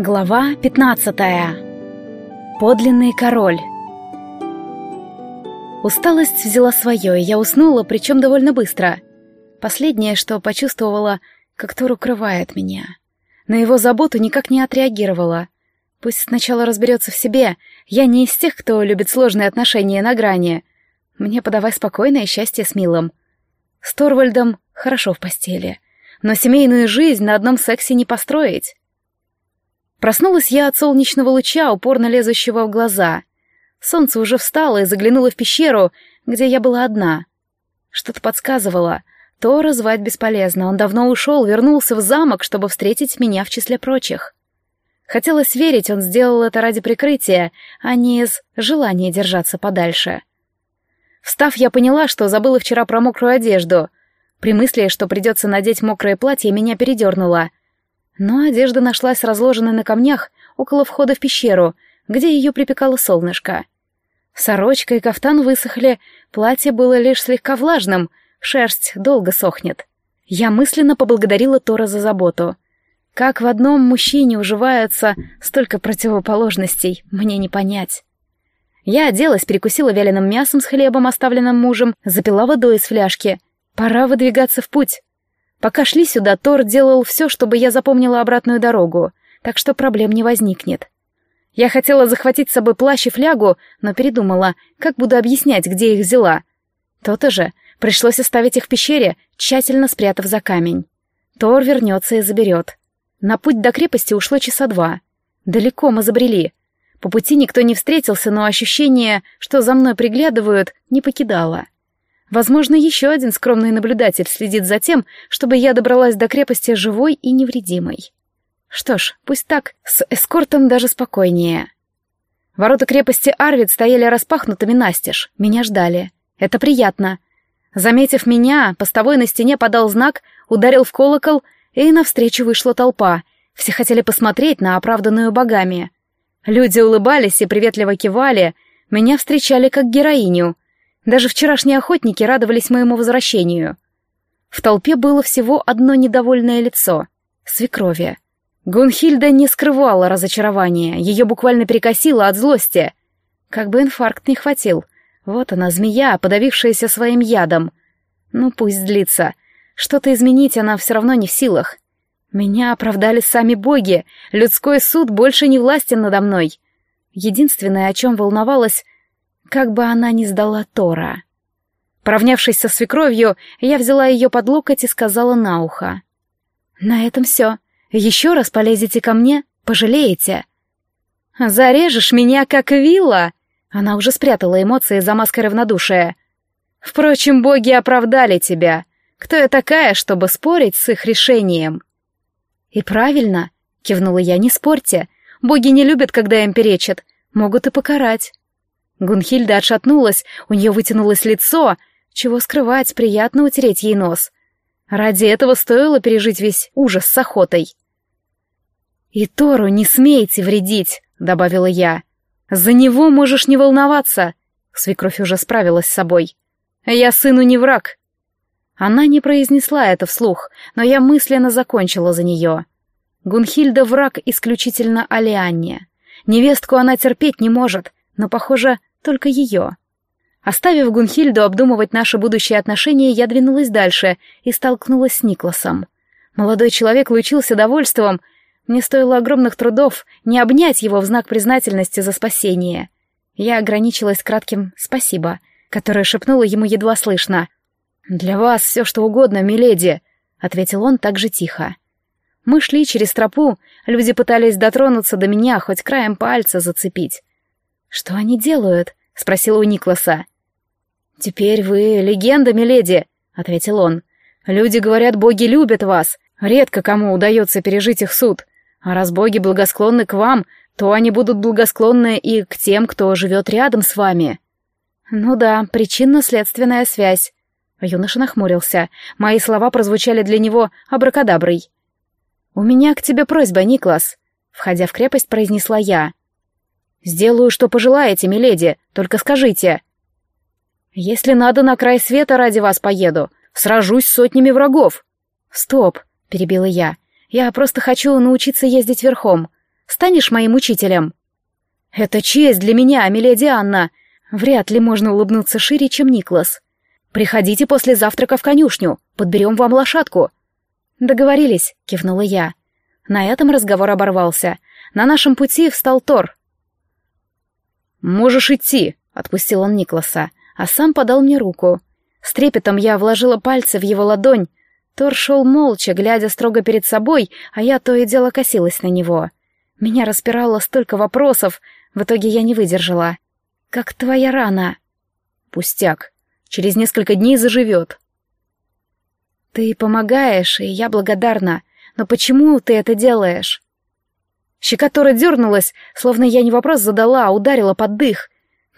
Глава 15. Подлинный король. Усталость взяла свое, и я уснула, причем довольно быстро. Последнее, что почувствовала, как Тор укрывает меня. На его заботу никак не отреагировала. Пусть сначала разберется в себе. Я не из тех, кто любит сложные отношения на грани. Мне подавай спокойное счастье с милым. С Торвальдом хорошо в постели. Но семейную жизнь на одном сексе не построить. Проснулась я от солнечного луча, упорно лезущего в глаза. Солнце уже встало и заглянуло в пещеру, где я была одна. Что-то подсказывало. Тора звать бесполезно, он давно ушел, вернулся в замок, чтобы встретить меня в числе прочих. Хотелось верить, он сделал это ради прикрытия, а не из желания держаться подальше. Встав, я поняла, что забыла вчера про мокрую одежду. При мысли, что придется надеть мокрое платье, меня передернуло — но одежда нашлась разложенной на камнях около входа в пещеру, где ее припекало солнышко. Сорочка и кафтан высохли, платье было лишь слегка влажным, шерсть долго сохнет. Я мысленно поблагодарила Тора за заботу. Как в одном мужчине уживаются столько противоположностей, мне не понять. Я оделась, перекусила вяленым мясом с хлебом, оставленным мужем, запила водой из фляжки. Пора выдвигаться в путь. Пока шли сюда, Тор делал все, чтобы я запомнила обратную дорогу, так что проблем не возникнет. Я хотела захватить с собой плащ и флягу, но передумала, как буду объяснять, где их взяла. То-то же, пришлось оставить их в пещере, тщательно спрятав за камень. Тор вернется и заберет. На путь до крепости ушло часа два. Далеко мы забрели. По пути никто не встретился, но ощущение, что за мной приглядывают, не покидало. Возможно, еще один скромный наблюдатель следит за тем, чтобы я добралась до крепости живой и невредимой. Что ж, пусть так, с эскортом даже спокойнее. Ворота крепости Арвид стояли распахнутыми настежь, меня ждали. Это приятно. Заметив меня, постовой на стене подал знак, ударил в колокол, и навстречу вышла толпа. Все хотели посмотреть на оправданную богами. Люди улыбались и приветливо кивали, меня встречали как героиню — даже вчерашние охотники радовались моему возвращению. В толпе было всего одно недовольное лицо — свекрови. Гунхильда не скрывала разочарования, ее буквально перекосило от злости. Как бы инфаркт не хватил. Вот она, змея, подавившаяся своим ядом. Ну, пусть злится. Что-то изменить она все равно не в силах. Меня оправдали сами боги, людской суд больше не властен надо мной. Единственное, о чем волновалась, как бы она ни сдала Тора. Поравнявшись со свекровью, я взяла ее под локоть и сказала на ухо. «На этом все. Еще раз полезете ко мне, пожалеете». «Зарежешь меня, как вилла!» Она уже спрятала эмоции за маской равнодушия. «Впрочем, боги оправдали тебя. Кто я такая, чтобы спорить с их решением?» «И правильно», — кивнула я, — «не спорьте. Боги не любят, когда им перечат. Могут и покарать». Гунхильда отшатнулась, у нее вытянулось лицо. Чего скрывать, приятно утереть ей нос. Ради этого стоило пережить весь ужас с охотой. «И Тору не смейте вредить», — добавила я. «За него можешь не волноваться». Свекровь уже справилась с собой. «Я сыну не враг». Она не произнесла это вслух, но я мысленно закончила за нее. Гунхильда враг исключительно Алианне. Невестку она терпеть не может, но, похоже, только ее. Оставив Гунхильду обдумывать наши будущие отношения, я двинулась дальше и столкнулась с Никласом. Молодой человек лучился довольством. Мне стоило огромных трудов не обнять его в знак признательности за спасение. Я ограничилась кратким «спасибо», которое шепнула ему едва слышно. «Для вас все что угодно, миледи», — ответил он так же тихо. Мы шли через тропу, люди пытались дотронуться до меня, хоть краем пальца зацепить. «Что они делают?» — спросила у Никласа. «Теперь вы легенда, миледи», — ответил он. «Люди говорят, боги любят вас. Редко кому удается пережить их суд. А раз боги благосклонны к вам, то они будут благосклонны и к тем, кто живет рядом с вами». «Ну да, причинно-следственная связь». Юноша нахмурился. Мои слова прозвучали для него абракадаброй. «У меня к тебе просьба, Никлас», — входя в крепость, произнесла я. «Сделаю, что пожелаете, миледи, только скажите». «Если надо, на край света ради вас поеду. Сражусь с сотнями врагов». «Стоп», — перебила я. «Я просто хочу научиться ездить верхом. Станешь моим учителем?» «Это честь для меня, миледи Анна!» Вряд ли можно улыбнуться шире, чем Никлас. «Приходите после завтрака в конюшню, подберем вам лошадку». «Договорились», — кивнула я. На этом разговор оборвался. На нашем пути встал Тор. «Можешь идти», — отпустил он Никласа, а сам подал мне руку. С трепетом я вложила пальцы в его ладонь. Тор шел молча, глядя строго перед собой, а я то и дело косилась на него. Меня распирало столько вопросов, в итоге я не выдержала. «Как твоя рана?» «Пустяк. Через несколько дней заживет». «Ты помогаешь, и я благодарна. Но почему ты это делаешь?» Щека Тора дернулась, словно я не вопрос задала, а ударила под дых.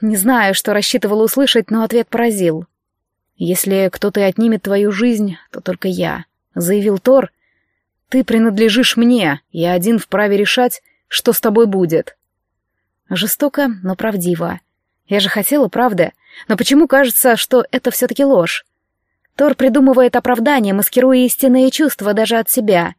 Не знаю, что рассчитывала услышать, но ответ поразил. «Если кто-то отнимет твою жизнь, то только я», — заявил Тор. «Ты принадлежишь мне, я один вправе решать, что с тобой будет». Жестоко, но правдиво. Я же хотела правды, но почему кажется, что это все-таки ложь? Тор придумывает оправдание, маскируя истинные чувства даже от себя.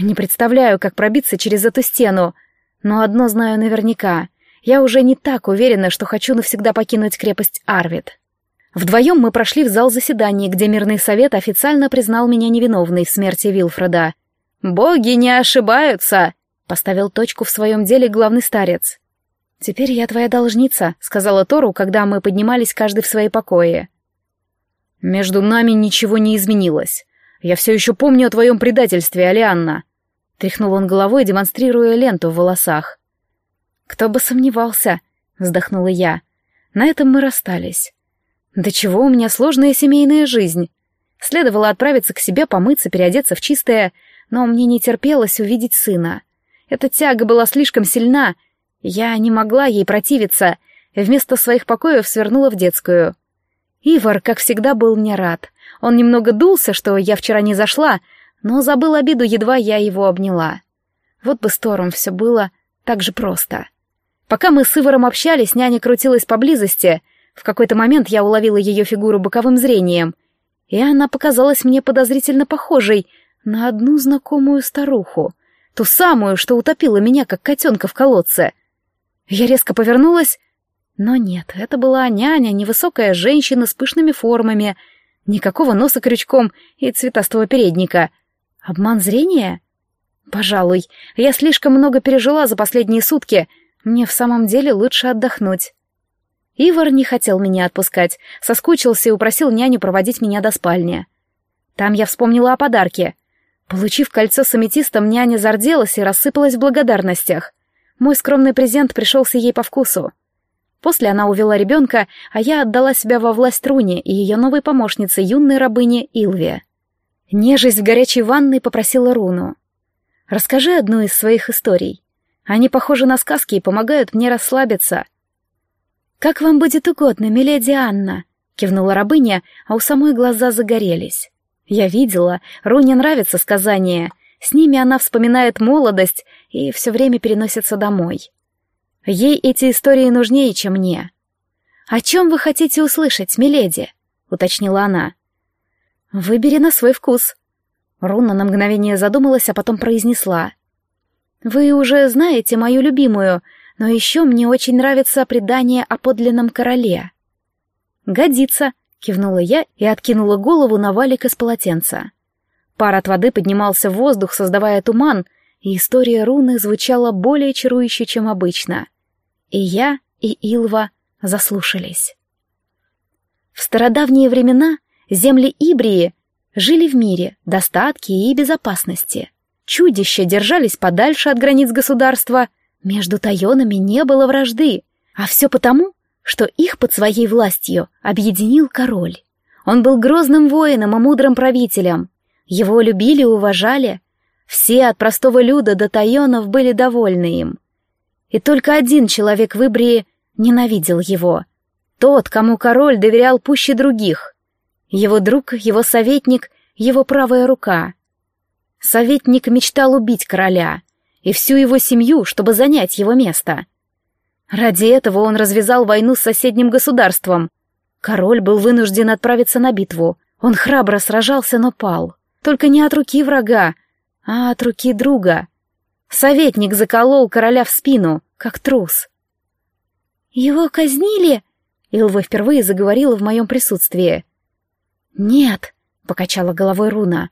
Не представляю, как пробиться через эту стену, но одно знаю наверняка. Я уже не так уверена, что хочу навсегда покинуть крепость Арвид. Вдвоем мы прошли в зал заседаний, где мирный совет официально признал меня невиновной в смерти Вилфреда. «Боги не ошибаются!» — поставил точку в своем деле главный старец. «Теперь я твоя должница», — сказала Тору, когда мы поднимались каждый в свои покои. «Между нами ничего не изменилось. Я все еще помню о твоем предательстве, Алианна», — тряхнул он головой, демонстрируя ленту в волосах. «Кто бы сомневался», — вздохнула я. «На этом мы расстались. Да чего у меня сложная семейная жизнь. Следовало отправиться к себе, помыться, переодеться в чистое, но мне не терпелось увидеть сына. Эта тяга была слишком сильна, я не могла ей противиться, вместо своих покоев свернула в детскую. Ивар, как всегда, был мне рад. Он немного дулся, что я вчера не зашла, но забыл обиду, едва я его обняла. Вот бы с Тором все было так же просто. Пока мы с Иваром общались, няня крутилась поблизости, в какой-то момент я уловила ее фигуру боковым зрением, и она показалась мне подозрительно похожей на одну знакомую старуху, ту самую, что утопила меня, как котенка в колодце. Я резко повернулась, но нет, это была няня, невысокая женщина с пышными формами, никакого носа крючком и цветастого передника. Обман зрения? Пожалуй, я слишком много пережила за последние сутки, мне в самом деле лучше отдохнуть. Ивар не хотел меня отпускать, соскучился и упросил няню проводить меня до спальни. Там я вспомнила о подарке. Получив кольцо с аметистом, няня зарделась и рассыпалась в благодарностях. Мой скромный презент пришелся ей по вкусу. После она увела ребенка, а я отдала себя во власть Руни и ее новой помощнице, юной рабыне Илве. Нежесть в горячей ванной попросила Руну. «Расскажи одну из своих историй. Они похожи на сказки и помогают мне расслабиться», «Как вам будет угодно, миледи Анна», — кивнула рабыня, а у самой глаза загорелись. Я видела, Руне нравится сказание. С ними она вспоминает молодость и все время переносится домой. Ей эти истории нужнее, чем мне. «О чем вы хотите услышать, миледи?» — уточнила она. «Выбери на свой вкус». Руна на мгновение задумалась, а потом произнесла. «Вы уже знаете мою любимую, но еще мне очень нравится предание о подлинном короле». «Годится», — кивнула я и откинула голову на валик из полотенца. Пар от воды поднимался в воздух, создавая туман, и история руны звучала более чарующе, чем обычно. И я, и Илва заслушались. В стародавние времена земли Ибрии жили в мире, достатке и безопасности. Чудища держались подальше от границ государства — между тайонами не было вражды, а все потому, что их под своей властью объединил король. Он был грозным воином и мудрым правителем. Его любили и уважали. Все от простого люда до тайонов были довольны им. И только один человек в Ибрии ненавидел его. Тот, кому король доверял пуще других. Его друг, его советник, его правая рука. Советник мечтал убить короля, и всю его семью, чтобы занять его место. Ради этого он развязал войну с соседним государством. Король был вынужден отправиться на битву. Он храбро сражался, но пал. Только не от руки врага, а от руки друга. Советник заколол короля в спину, как трус. «Его казнили?» — Илва впервые заговорила в моем присутствии. «Нет», — покачала головой Руна.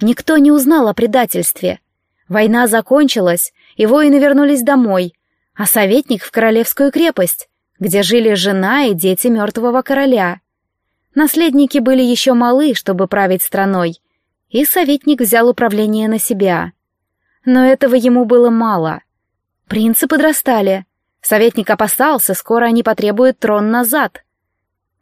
«Никто не узнал о предательстве. Война закончилась, и воины вернулись домой, а советник в королевскую крепость, где жили жена и дети мертвого короля. Наследники были еще малы, чтобы править страной, и советник взял управление на себя. Но этого ему было мало. Принцы подрастали. Советник опасался, скоро они потребуют трон назад.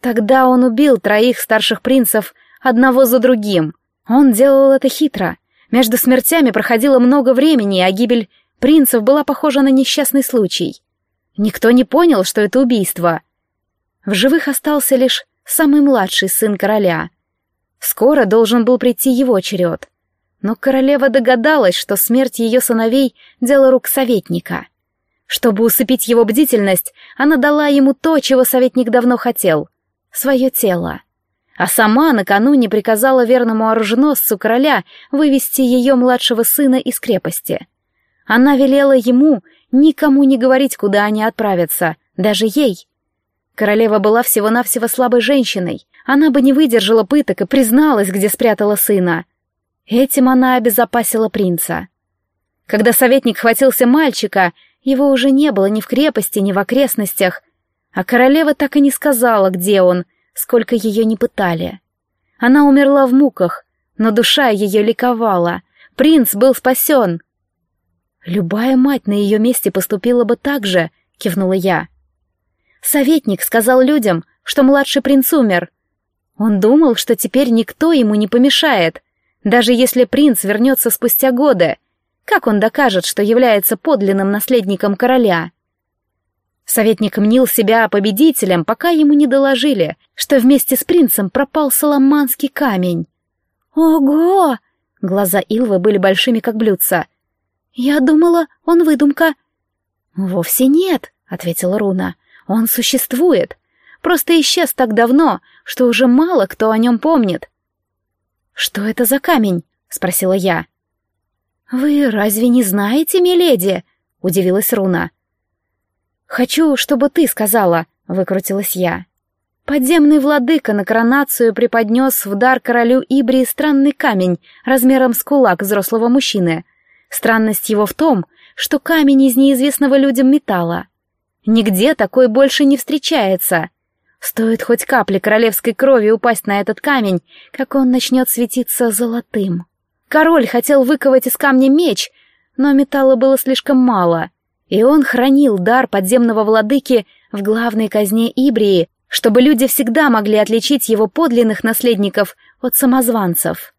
Тогда он убил троих старших принцев одного за другим. Он делал это хитро. Между смертями проходило много времени, а гибель принцев была похожа на несчастный случай. Никто не понял, что это убийство. В живых остался лишь самый младший сын короля. Скоро должен был прийти его черед. Но королева догадалась, что смерть ее сыновей — дело рук советника. Чтобы усыпить его бдительность, она дала ему то, чего советник давно хотел — свое тело. А сама накануне приказала верному оруженосцу короля вывести ее младшего сына из крепости. Она велела ему никому не говорить, куда они отправятся, даже ей. Королева была всего-навсего слабой женщиной, она бы не выдержала пыток и призналась, где спрятала сына. Этим она обезопасила принца. Когда советник хватился мальчика, его уже не было ни в крепости, ни в окрестностях, а королева так и не сказала, где он, сколько ее не пытали. Она умерла в муках, но душа ее ликовала. Принц был спасен. «Любая мать на ее месте поступила бы так же», — кивнула я. Советник сказал людям, что младший принц умер. Он думал, что теперь никто ему не помешает — даже если принц вернется спустя годы, как он докажет, что является подлинным наследником короля? Советник мнил себя победителем, пока ему не доложили, что вместе с принцем пропал соломанский камень. «Ого!» — глаза Илвы были большими, как блюдца. «Я думала, он выдумка». «Вовсе нет», — ответила Руна. «Он существует. Просто исчез так давно, что уже мало кто о нем помнит. «Что это за камень?» — спросила я. «Вы разве не знаете, миледи?» — удивилась Руна. «Хочу, чтобы ты сказала», — выкрутилась я. Подземный владыка на коронацию преподнес в дар королю Ибрии странный камень размером с кулак взрослого мужчины. Странность его в том, что камень из неизвестного людям металла. Нигде такой больше не встречается. Стоит хоть капли королевской крови упасть на этот камень, как он начнет светиться золотым. Король хотел выковать из камня меч, но металла было слишком мало, и он хранил дар подземного владыки в главной казне Ибрии, чтобы люди всегда могли отличить его подлинных наследников от самозванцев.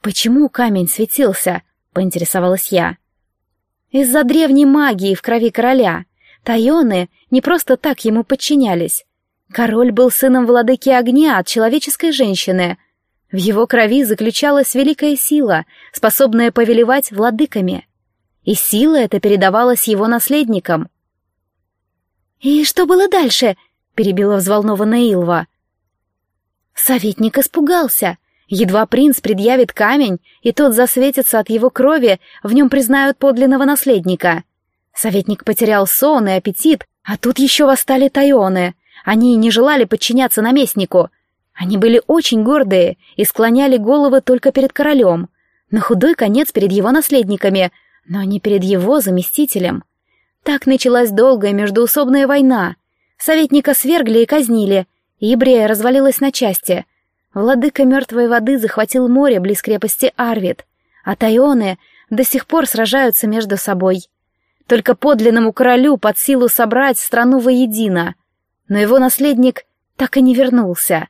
«Почему камень светился?» — поинтересовалась я. «Из-за древней магии в крови короля. Тайоны не просто так ему подчинялись. Король был сыном владыки огня от человеческой женщины. В его крови заключалась великая сила, способная повелевать владыками. И сила эта передавалась его наследникам. «И что было дальше?» — перебила взволнованная Илва. Советник испугался. Едва принц предъявит камень, и тот засветится от его крови, в нем признают подлинного наследника. Советник потерял сон и аппетит, а тут еще восстали тайоны — они не желали подчиняться наместнику. Они были очень гордые и склоняли головы только перед королем, на худой конец перед его наследниками, но не перед его заместителем. Так началась долгая междуусобная война. Советника свергли и казнили, Ибрия развалилась на части. Владыка мертвой воды захватил море близ крепости Арвид, а Тайоны до сих пор сражаются между собой. Только подлинному королю под силу собрать страну воедино — но его наследник так и не вернулся.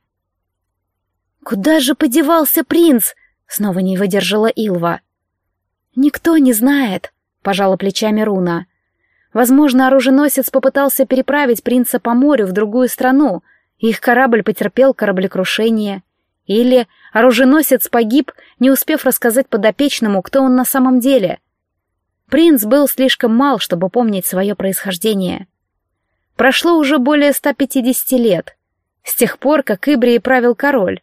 «Куда же подевался принц?» — снова не выдержала Илва. «Никто не знает», — пожала плечами Руна. «Возможно, оруженосец попытался переправить принца по морю в другую страну, их корабль потерпел кораблекрушение. Или оруженосец погиб, не успев рассказать подопечному, кто он на самом деле. Принц был слишком мал, чтобы помнить свое происхождение. Прошло уже более 150 лет, с тех пор, как Ибрии правил король.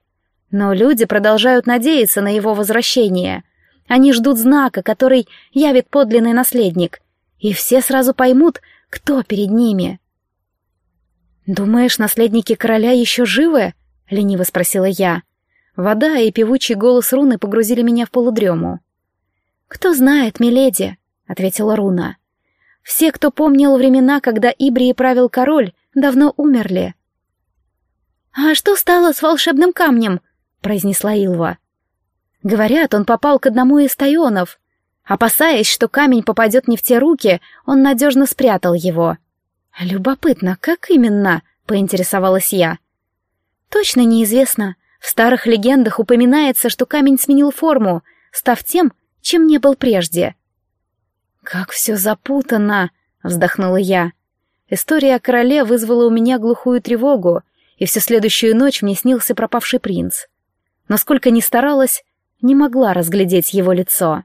Но люди продолжают надеяться на его возвращение. Они ждут знака, который явит подлинный наследник. И все сразу поймут, кто перед ними. «Думаешь, наследники короля еще живы?» — лениво спросила я. Вода и певучий голос руны погрузили меня в полудрему. «Кто знает, миледи», — ответила руна. «Все, кто помнил времена, когда Ибрии правил король, давно умерли». «А что стало с волшебным камнем?» — произнесла Илва. «Говорят, он попал к одному из тайонов. Опасаясь, что камень попадет не в те руки, он надежно спрятал его». «Любопытно, как именно?» — поинтересовалась я. «Точно неизвестно. В старых легендах упоминается, что камень сменил форму, став тем, чем не был прежде». «Как все запутано!» — вздохнула я. История о короле вызвала у меня глухую тревогу, и всю следующую ночь мне снился пропавший принц. Но сколько ни старалась, не могла разглядеть его лицо.